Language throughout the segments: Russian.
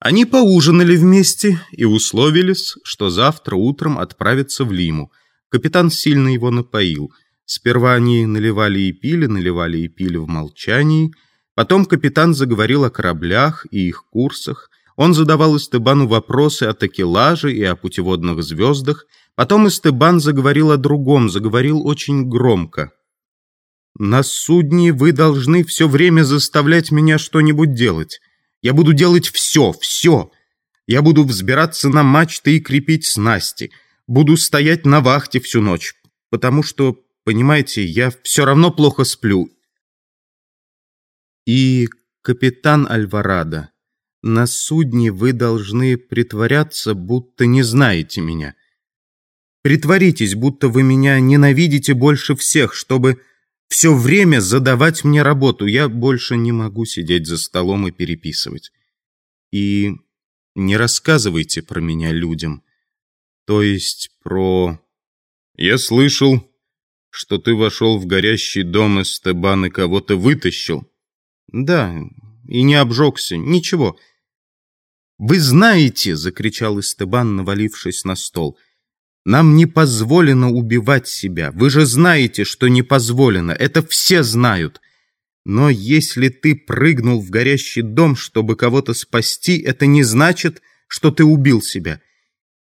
Они поужинали вместе и условились, что завтра утром отправятся в Лиму. Капитан сильно его напоил. Сперва они наливали и пили, наливали и пили в молчании. Потом капитан заговорил о кораблях и их курсах. Он задавал Эстебану вопросы о такелаже и о путеводных звездах. Потом Эстебан заговорил о другом, заговорил очень громко. «На судне вы должны все время заставлять меня что-нибудь делать». Я буду делать все, все. Я буду взбираться на мачты и крепить снасти. Буду стоять на вахте всю ночь. Потому что, понимаете, я все равно плохо сплю. И, капитан Альварадо, на судне вы должны притворяться, будто не знаете меня. Притворитесь, будто вы меня ненавидите больше всех, чтобы все время задавать мне работу. Я больше не могу сидеть за столом и переписывать. И не рассказывайте про меня людям. То есть про... Я слышал, что ты вошел в горящий дом Эстебан и кого-то вытащил. Да, и не обжегся, ничего. Вы знаете, закричал Эстебан, навалившись на стол, — нам не позволено убивать себя. Вы же знаете, что не позволено. Это все знают. Но если ты прыгнул в горящий дом, чтобы кого-то спасти, это не значит, что ты убил себя.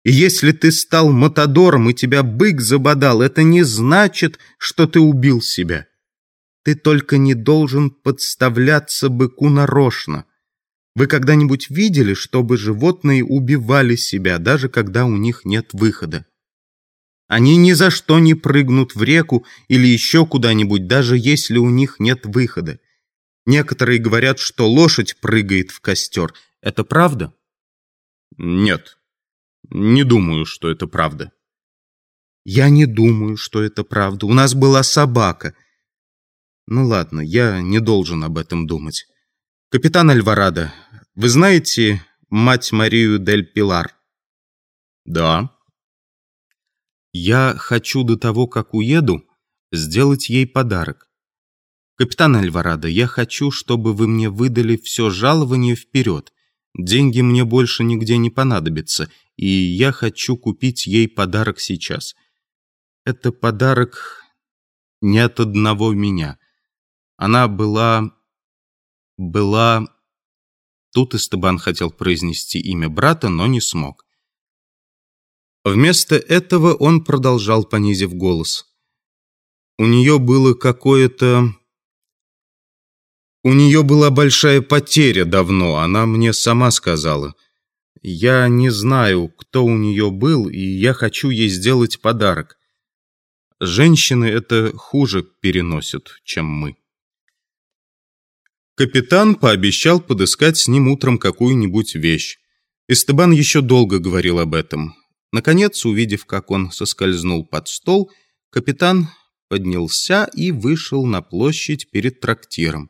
И если ты стал матадором и тебя бык забодал, это не значит, что ты убил себя. Ты только не должен подставляться быку нарочно. Вы когда-нибудь видели, чтобы животные убивали себя, даже когда у них нет выхода? Они ни за что не прыгнут в реку или еще куда-нибудь, даже если у них нет выхода. Некоторые говорят, что лошадь прыгает в костер. Это правда? Нет, не думаю, что это правда. Я не думаю, что это правда. У нас была собака. Ну ладно, я не должен об этом думать. Капитан Альварадо, вы знаете мать Марию Дель Пилар? Да. Я хочу до того, как уеду, сделать ей подарок. Капитан Альварадо, я хочу, чтобы вы мне выдали все жалование вперед. Деньги мне больше нигде не понадобятся, и я хочу купить ей подарок сейчас. Это подарок не от одного меня. Она была... была... Тут Эстебан хотел произнести имя брата, но не смог. Вместо этого он продолжал, понизив голос. У нее было какое-то... У нее была большая потеря давно, она мне сама сказала. Я не знаю, кто у нее был, и я хочу ей сделать подарок. Женщины это хуже переносят, чем мы. Капитан пообещал подыскать с ним утром какую-нибудь вещь. Эстебан еще долго говорил об этом. Наконец, увидев, как он соскользнул под стол, капитан поднялся и вышел на площадь перед трактиром.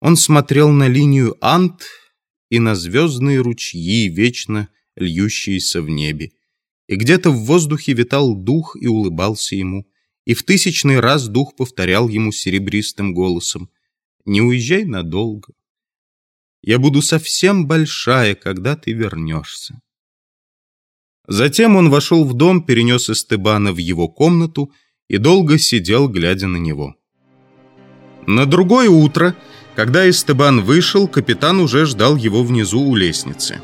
Он смотрел на линию Ант и на звездные ручьи, вечно льющиеся в небе. И где-то в воздухе витал дух и улыбался ему. И в тысячный раз дух повторял ему серебристым голосом «Не уезжай надолго. Я буду совсем большая, когда ты вернешься». Затем он вошел в дом, перенес Эстебана в его комнату и долго сидел, глядя на него. На другое утро, когда Эстебан вышел, капитан уже ждал его внизу у лестницы.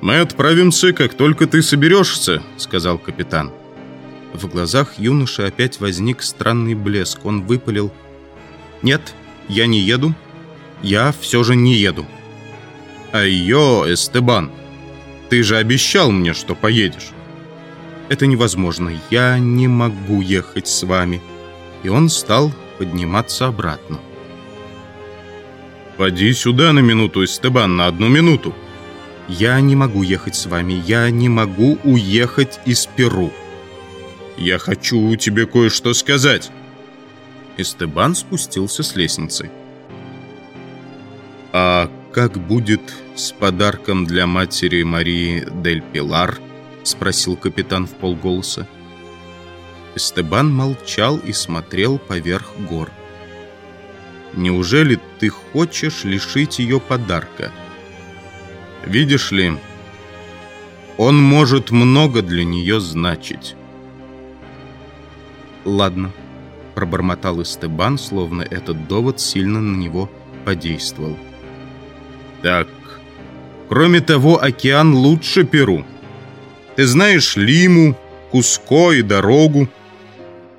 «Мы отправимся, как только ты соберешься», — сказал капитан. В глазах юноши опять возник странный блеск. Он выпалил. «Нет, я не еду. Я все же не еду». «Айо, Эстебан!» Ты же обещал мне, что поедешь. Это невозможно. Я не могу ехать с вами. И он стал подниматься обратно. Поди сюда на минуту, Эстебан, на одну минуту. Я не могу ехать с вами. Я не могу уехать из Перу. Я хочу тебе кое-что сказать. Эстебан спустился с лестницы. А как будет с подарком для матери Марии Дель Пилар?» — спросил капитан в полголоса. Эстебан молчал и смотрел поверх гор. «Неужели ты хочешь лишить ее подарка?» Видишь ли, он может много для нее значить. Ладно, пробормотал Эстебан, словно этот довод сильно на него подействовал. Так, кроме того, океан лучше Перу. Ты знаешь Лиму, Куско и дорогу.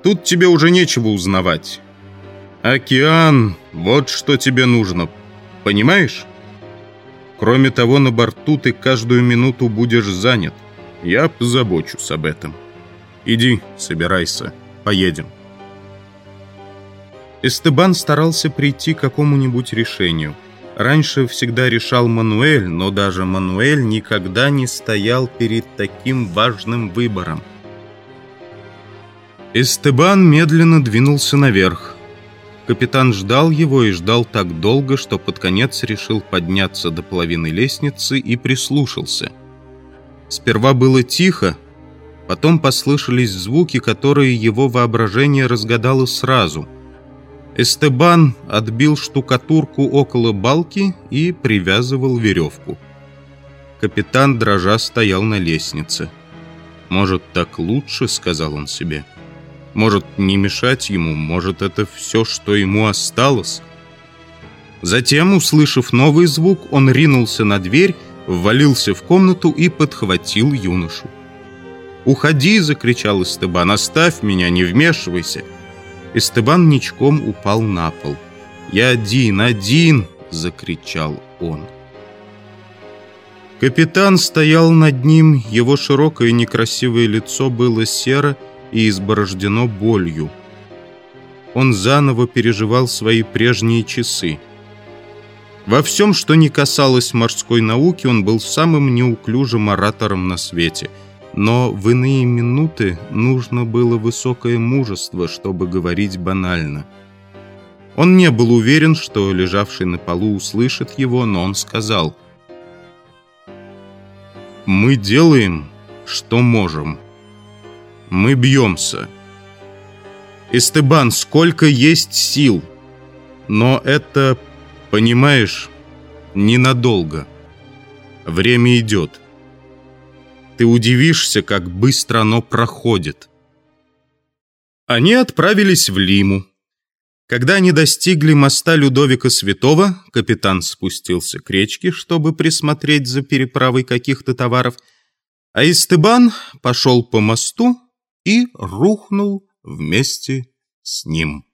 Тут тебе уже нечего узнавать. Океан, вот что тебе нужно, понимаешь? Кроме того, на борту ты каждую минуту будешь занят. Я позабочусь об этом. Иди, собирайся, поедем. Эстебан старался прийти к какому-нибудь решению. Раньше всегда решал Мануэль, но даже Мануэль никогда не стоял перед таким важным выбором. Эстебан медленно двинулся наверх. Капитан ждал его и ждал так долго, что под конец решил подняться до половины лестницы и прислушался. Сперва было тихо, потом послышались звуки, которые его воображение разгадало сразу. Эстебан отбил штукатурку около балки и привязывал веревку. Капитан дрожа стоял на лестнице. «Может, так лучше?» — сказал он себе. — может, не мешать ему, может, это все, что ему осталось. Затем, услышав новый звук, он ринулся на дверь, ввалился в комнату и подхватил юношу. «Уходи!» — закричал Эстебан. «Оставь меня, не вмешивайся!» Эстебан ничком упал на пол. «Я один, один!» — закричал он. Капитан стоял над ним, его широкое некрасивое лицо было серо, и изборождено болью. Он заново переживал свои прежние часы. Во всем, что не касалось морской науки, он был самым неуклюжим оратором на свете. Но в иные минуты нужно было высокое мужество, чтобы говорить банально. Он не был уверен, что лежавший на полу услышит его, но он сказал «Мы делаем, что можем». Мы бьемся. Эстебан, сколько есть сил. Но это, понимаешь, ненадолго. Время идет. Ты удивишься, как быстро оно проходит. Они отправились в Лиму. Когда они достигли моста Людовика Святого, капитан спустился к речке, чтобы присмотреть за переправой каких-то товаров, а Истебан пошел по мосту и рухнул вместе с ним.